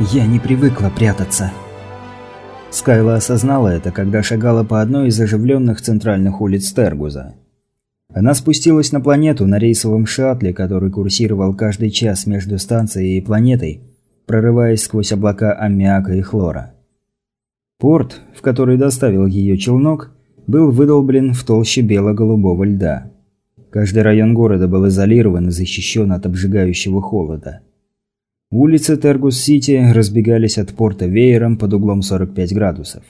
Я не привыкла прятаться. Скайла осознала это, когда шагала по одной из оживленных центральных улиц Тергуза. Она спустилась на планету на рейсовом шаттле, который курсировал каждый час между станцией и планетой, прорываясь сквозь облака аммиака и хлора. Порт, в который доставил ее челнок, был выдолблен в толще бело-голубого льда. Каждый район города был изолирован и защищен от обжигающего холода. Улицы Тергус-Сити разбегались от порта веером под углом 45 градусов.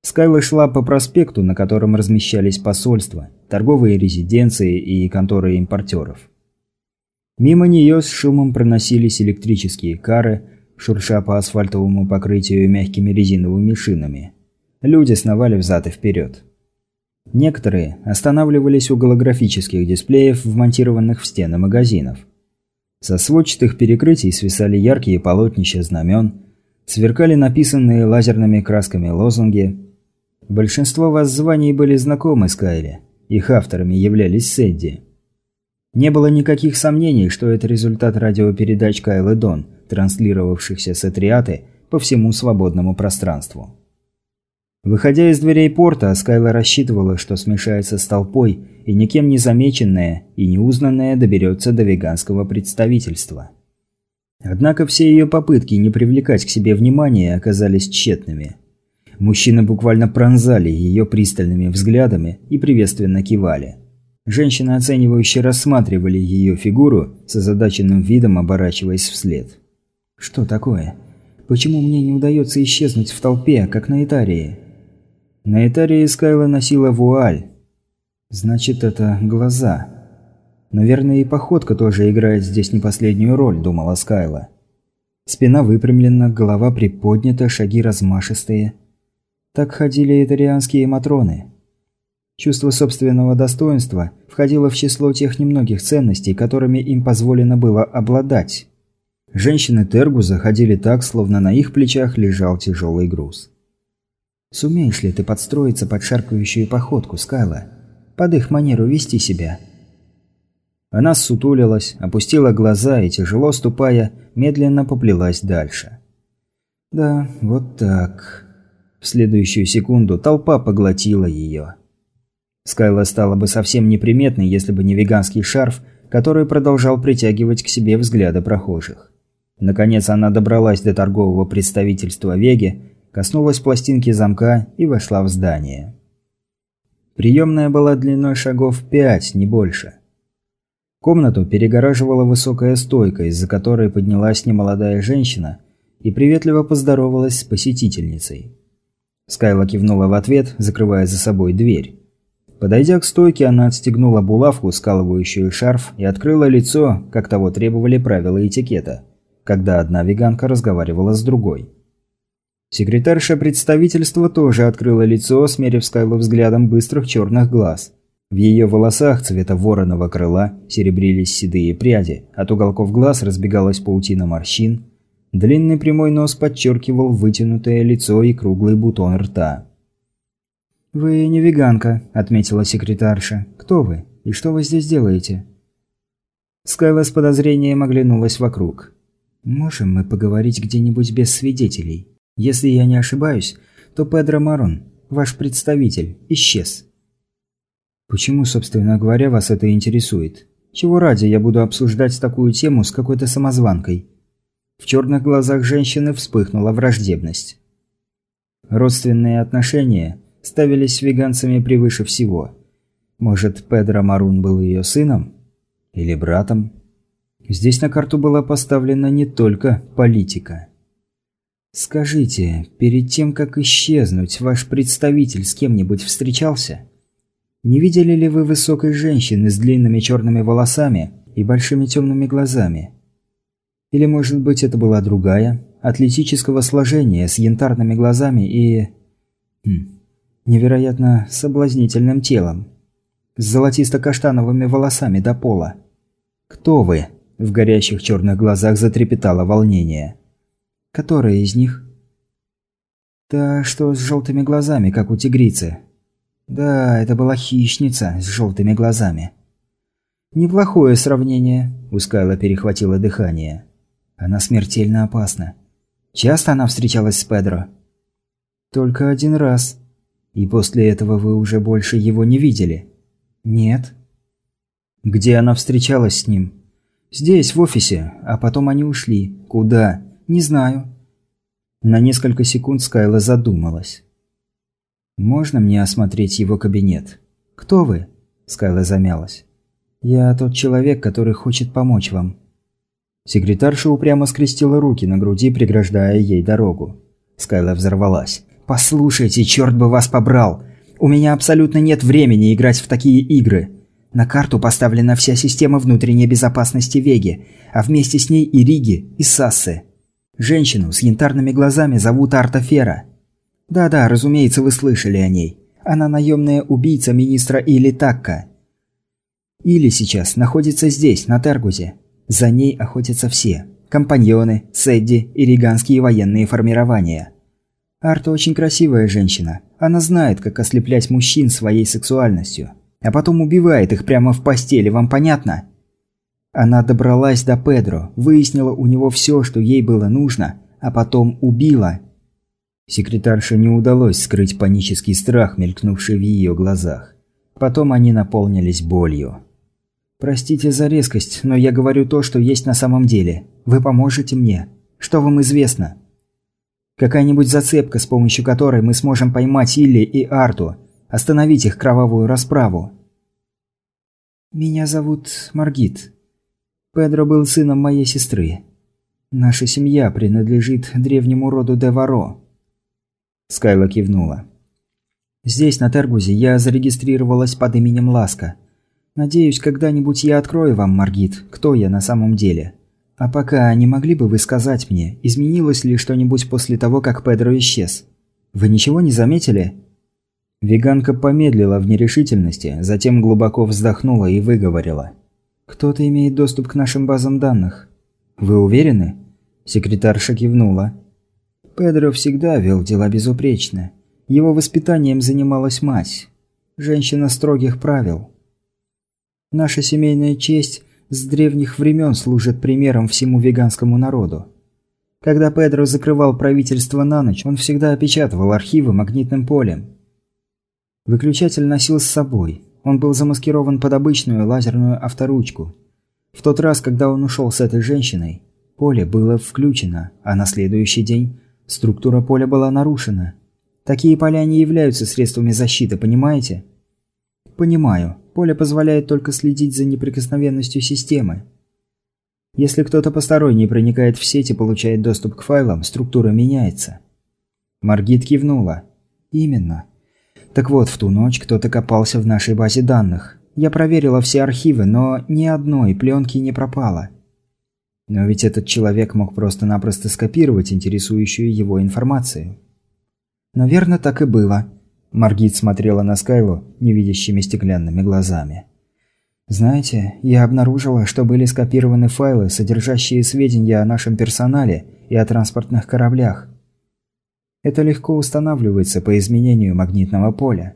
Скайла шла по проспекту, на котором размещались посольства, торговые резиденции и конторы импортеров. Мимо нее с шумом проносились электрические кары, шурша по асфальтовому покрытию мягкими резиновыми шинами. Люди сновали взад и вперед. Некоторые останавливались у голографических дисплеев, вмонтированных в стены магазинов. Со сводчатых перекрытий свисали яркие полотнища знамен, сверкали написанные лазерными красками лозунги. Большинство воззваний были знакомы Скайле, их авторами являлись Сэдди. Не было никаких сомнений, что это результат радиопередач Кайлы Дон, транслировавшихся с Атриаты по всему свободному пространству. Выходя из дверей порта, Скайла рассчитывала, что смешается с толпой, и никем не замеченная и неузнанная доберется до веганского представительства. Однако все ее попытки не привлекать к себе внимания оказались тщетными. Мужчины буквально пронзали ее пристальными взглядами и приветственно кивали. Женщины оценивающе рассматривали ее фигуру с озадаченным видом, оборачиваясь вслед. «Что такое? Почему мне не удается исчезнуть в толпе, как на Итарии?» На Этарии Скайла носила вуаль. Значит, это глаза. Наверное, и походка тоже играет здесь не последнюю роль, думала Скайла. Спина выпрямлена, голова приподнята, шаги размашистые. Так ходили этарианские матроны. Чувство собственного достоинства входило в число тех немногих ценностей, которыми им позволено было обладать. Женщины Тергуза ходили так, словно на их плечах лежал тяжелый груз. Сумеешь ли ты подстроиться под шаркающую походку, Скайла? Под их манеру вести себя?» Она сутулилась, опустила глаза и, тяжело ступая, медленно поплелась дальше. «Да, вот так...» В следующую секунду толпа поглотила ее. Скайла стала бы совсем неприметной, если бы не веганский шарф, который продолжал притягивать к себе взгляды прохожих. Наконец она добралась до торгового представительства Веги коснулась пластинки замка и вошла в здание. Приемная была длиной шагов пять, не больше. Комнату перегораживала высокая стойка, из-за которой поднялась немолодая женщина и приветливо поздоровалась с посетительницей. Скайла кивнула в ответ, закрывая за собой дверь. Подойдя к стойке, она отстегнула булавку, скалывающую шарф, и открыла лицо, как того требовали правила этикета, когда одна веганка разговаривала с другой. Секретарша представительства тоже открыла лицо, смерив Скайлу взглядом быстрых черных глаз. В ее волосах цвета вороного крыла серебрились седые пряди, от уголков глаз разбегалась паутина морщин. Длинный прямой нос подчеркивал вытянутое лицо и круглый бутон рта. «Вы не веганка», – отметила секретарша. «Кто вы? И что вы здесь делаете?» Скайла с подозрением оглянулась вокруг. «Можем мы поговорить где-нибудь без свидетелей?» Если я не ошибаюсь, то Педро Марон, ваш представитель, исчез. Почему, собственно говоря, вас это интересует? Чего ради я буду обсуждать такую тему с какой-то самозванкой? В черных глазах женщины вспыхнула враждебность. Родственные отношения ставились веганцами превыше всего. Может, Педро Марун был ее сыном? Или братом? Здесь на карту была поставлена не только политика. «Скажите, перед тем, как исчезнуть, ваш представитель с кем-нибудь встречался? Не видели ли вы высокой женщины с длинными черными волосами и большими темными глазами? Или, может быть, это была другая, атлетического сложения, с янтарными глазами и... Хм, невероятно соблазнительным телом, с золотисто-каштановыми волосами до пола? Кто вы?» В горящих черных глазах затрепетало волнение. Которая из них? Та, что с желтыми глазами, как у тигрицы. Да, это была хищница с желтыми глазами. Неплохое сравнение, у Скайла перехватило дыхание. Она смертельно опасна. Часто она встречалась с Педро? Только один раз. И после этого вы уже больше его не видели? Нет. Где она встречалась с ним? Здесь, в офисе, а потом они ушли. Куда? Не знаю. На несколько секунд Скайла задумалась. «Можно мне осмотреть его кабинет?» «Кто вы?» Скайла замялась. «Я тот человек, который хочет помочь вам». Секретарша упрямо скрестила руки на груди, преграждая ей дорогу. Скайла взорвалась. «Послушайте, черт бы вас побрал! У меня абсолютно нет времени играть в такие игры. На карту поставлена вся система внутренней безопасности Веги, а вместе с ней и Риги, и Сассы. Женщину с янтарными глазами зовут Арта Фера. Да-да, разумеется, вы слышали о ней. Она наемная убийца министра Или Такка. Или сейчас находится здесь, на Тергузе. За ней охотятся все. Компаньоны, Сэдди и риганские военные формирования. Арта очень красивая женщина. Она знает, как ослеплять мужчин своей сексуальностью. А потом убивает их прямо в постели, вам понятно? Она добралась до Педро, выяснила у него все, что ей было нужно, а потом убила. Секретарше не удалось скрыть панический страх, мелькнувший в ее глазах. Потом они наполнились болью. «Простите за резкость, но я говорю то, что есть на самом деле. Вы поможете мне. Что вам известно?» Какая-нибудь зацепка, с помощью которой мы сможем поймать Илли и Арту, остановить их кровавую расправу. Меня зовут Маргит. Педро был сыном моей сестры. Наша семья принадлежит древнему роду Деваро. Скайла кивнула. Здесь, на Тергузе, я зарегистрировалась под именем Ласка. Надеюсь, когда-нибудь я открою вам, Маргит, кто я на самом деле. А пока не могли бы вы сказать мне, изменилось ли что-нибудь после того, как Педро исчез? Вы ничего не заметили?» Веганка помедлила в нерешительности, затем глубоко вздохнула и выговорила. «Кто-то имеет доступ к нашим базам данных. Вы уверены?» Секретарша кивнула. Педро всегда вел дела безупречно. Его воспитанием занималась мать. Женщина строгих правил. Наша семейная честь с древних времен служит примером всему веганскому народу. Когда Педро закрывал правительство на ночь, он всегда опечатывал архивы магнитным полем. Выключатель носил с собой. Он был замаскирован под обычную лазерную авторучку. В тот раз, когда он ушел с этой женщиной, поле было включено, а на следующий день структура поля была нарушена. Такие поля не являются средствами защиты, понимаете? Понимаю. Поле позволяет только следить за неприкосновенностью системы. Если кто-то посторонний проникает в сеть и получает доступ к файлам, структура меняется. Маргит кивнула. Именно. Так вот, в ту ночь кто-то копался в нашей базе данных. Я проверила все архивы, но ни одной пленки не пропало. Но ведь этот человек мог просто-напросто скопировать интересующую его информацию. Наверное, так и было. Маргит смотрела на Скайлу невидящими стеклянными глазами. «Знаете, я обнаружила, что были скопированы файлы, содержащие сведения о нашем персонале и о транспортных кораблях. Это легко устанавливается по изменению магнитного поля.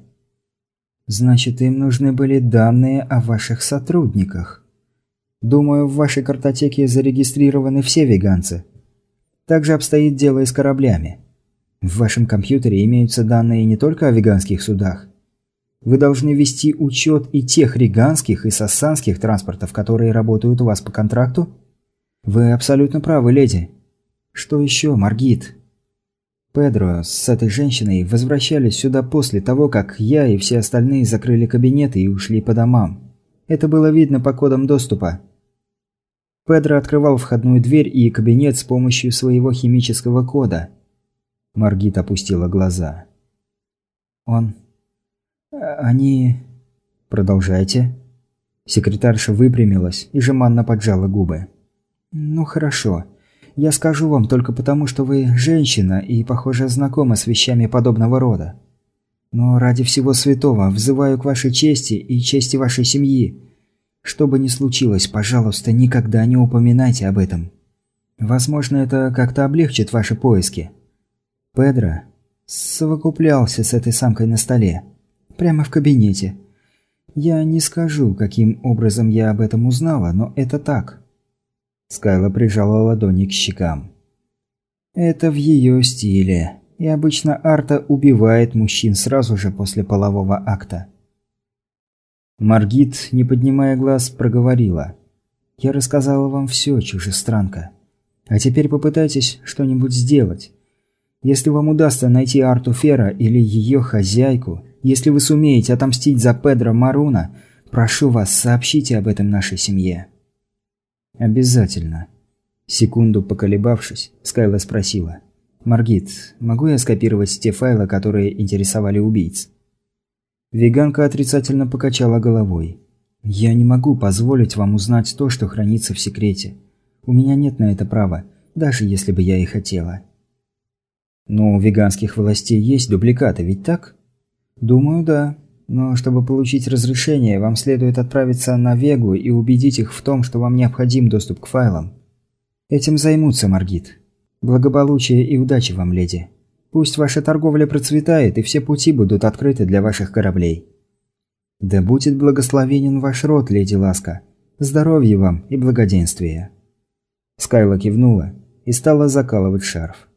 Значит, им нужны были данные о ваших сотрудниках. Думаю, в вашей картотеке зарегистрированы все веганцы. Также обстоит дело и с кораблями. В вашем компьютере имеются данные не только о веганских судах. Вы должны вести учет и тех риганских и сассанских транспортов, которые работают у вас по контракту? Вы абсолютно правы, леди. Что еще, Маргит? Педро с этой женщиной возвращались сюда после того, как я и все остальные закрыли кабинеты и ушли по домам. Это было видно по кодам доступа. Педро открывал входную дверь и кабинет с помощью своего химического кода – Маргит опустила глаза. «Он... они...» «Продолжайте». Секретарша выпрямилась и жеманно поджала губы. «Ну хорошо. Я скажу вам только потому, что вы женщина и, похоже, знакомы с вещами подобного рода. Но ради всего святого взываю к вашей чести и чести вашей семьи. Что бы ни случилось, пожалуйста, никогда не упоминайте об этом. Возможно, это как-то облегчит ваши поиски». Педро совокуплялся с этой самкой на столе. Прямо в кабинете. Я не скажу, каким образом я об этом узнала, но это так. Скайла прижала ладони к щекам. Это в ее стиле. И обычно Арта убивает мужчин сразу же после полового акта. Маргит, не поднимая глаз, проговорила. «Я рассказала вам все, чужестранка. А теперь попытайтесь что-нибудь сделать. Если вам удастся найти Арту Фера или ее хозяйку, если вы сумеете отомстить за Педро Маруна, прошу вас, сообщите об этом нашей семье». «Обязательно». Секунду поколебавшись, Скайла спросила. «Маргит, могу я скопировать те файлы, которые интересовали убийц?» Веганка отрицательно покачала головой. «Я не могу позволить вам узнать то, что хранится в секрете. У меня нет на это права, даже если бы я и хотела». «Но у веганских властей есть дубликаты, ведь так?» «Думаю, да. Но чтобы получить разрешение, вам следует отправиться на Вегу и убедить их в том, что вам необходим доступ к файлам. Этим займутся, Маргит. Благополучия и удачи вам, леди. Пусть ваша торговля процветает, и все пути будут открыты для ваших кораблей. Да будет благословенен ваш род, леди Ласка. Здоровья вам и благоденствия. Скайла кивнула и стала закалывать шарф.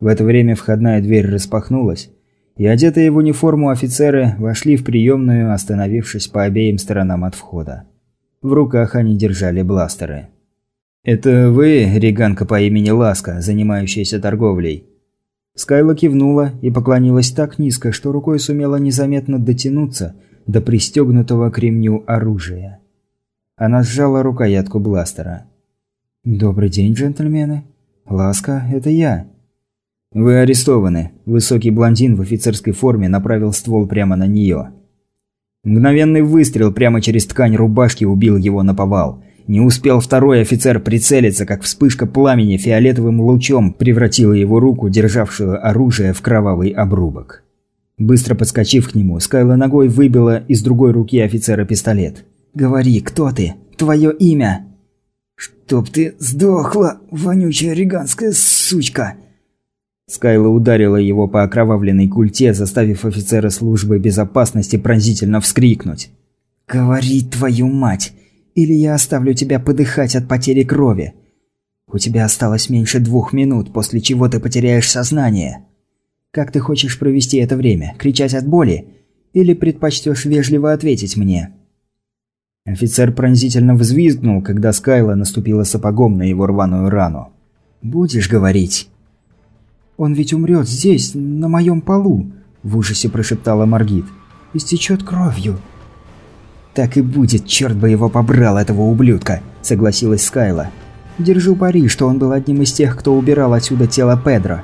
В это время входная дверь распахнулась, и одетые в униформу офицеры вошли в приемную, остановившись по обеим сторонам от входа. В руках они держали бластеры. «Это вы, Риганка по имени Ласка, занимающаяся торговлей?» Скайла кивнула и поклонилась так низко, что рукой сумела незаметно дотянуться до пристегнутого к ремню оружия. Она сжала рукоятку бластера. «Добрый день, джентльмены. Ласка, это я». «Вы арестованы». Высокий блондин в офицерской форме направил ствол прямо на нее. Мгновенный выстрел прямо через ткань рубашки убил его на повал. Не успел второй офицер прицелиться, как вспышка пламени фиолетовым лучом превратила его руку, державшую оружие, в кровавый обрубок. Быстро подскочив к нему, Скайла ногой выбила из другой руки офицера пистолет. «Говори, кто ты? Твое имя?» «Чтоб ты сдохла, вонючая риганская сучка!» Скайла ударила его по окровавленной культе, заставив офицера службы безопасности пронзительно вскрикнуть. «Говори, твою мать! Или я оставлю тебя подыхать от потери крови. У тебя осталось меньше двух минут, после чего ты потеряешь сознание. Как ты хочешь провести это время? Кричать от боли? Или предпочтешь вежливо ответить мне?» Офицер пронзительно взвизгнул, когда Скайла наступила сапогом на его рваную рану. «Будешь говорить?» «Он ведь умрет здесь, на моем полу», – в ужасе прошептала Маргит. «Истечет кровью». «Так и будет, черт бы его побрал, этого ублюдка», – согласилась Скайла. «Держу пари, что он был одним из тех, кто убирал отсюда тело Педро».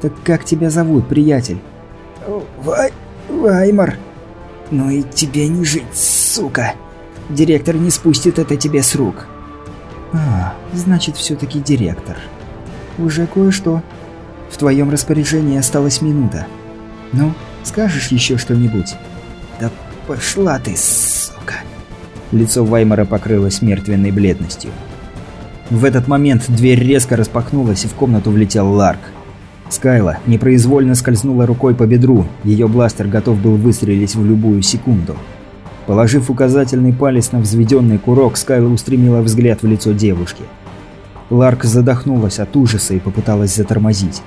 «Так как тебя зовут, приятель?» «Вай... Ваймар». «Ну и тебе не жить, сука. Директор не спустит это тебе с рук». «А, значит, все-таки директор. Уже кое-что. В твоем распоряжении осталась минута. Ну, скажешь еще что-нибудь?» «Да пошла ты, сука!» Лицо Ваймара покрылось мертвенной бледностью. В этот момент дверь резко распахнулась, и в комнату влетел Ларк. Скайла непроизвольно скользнула рукой по бедру, ее бластер готов был выстрелить в любую секунду. Положив указательный палец на взведенный курок, Скайла устремила взгляд в лицо девушки. Ларк задохнулась от ужаса и попыталась затормозить.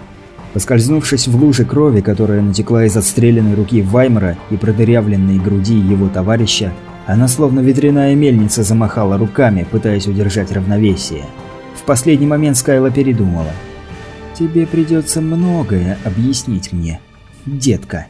Поскользнувшись в луже крови, которая натекла из отстрелянной руки Ваймера и продырявленной груди его товарища, она словно ветряная мельница замахала руками, пытаясь удержать равновесие. В последний момент Скайла передумала. «Тебе придется многое объяснить мне, детка».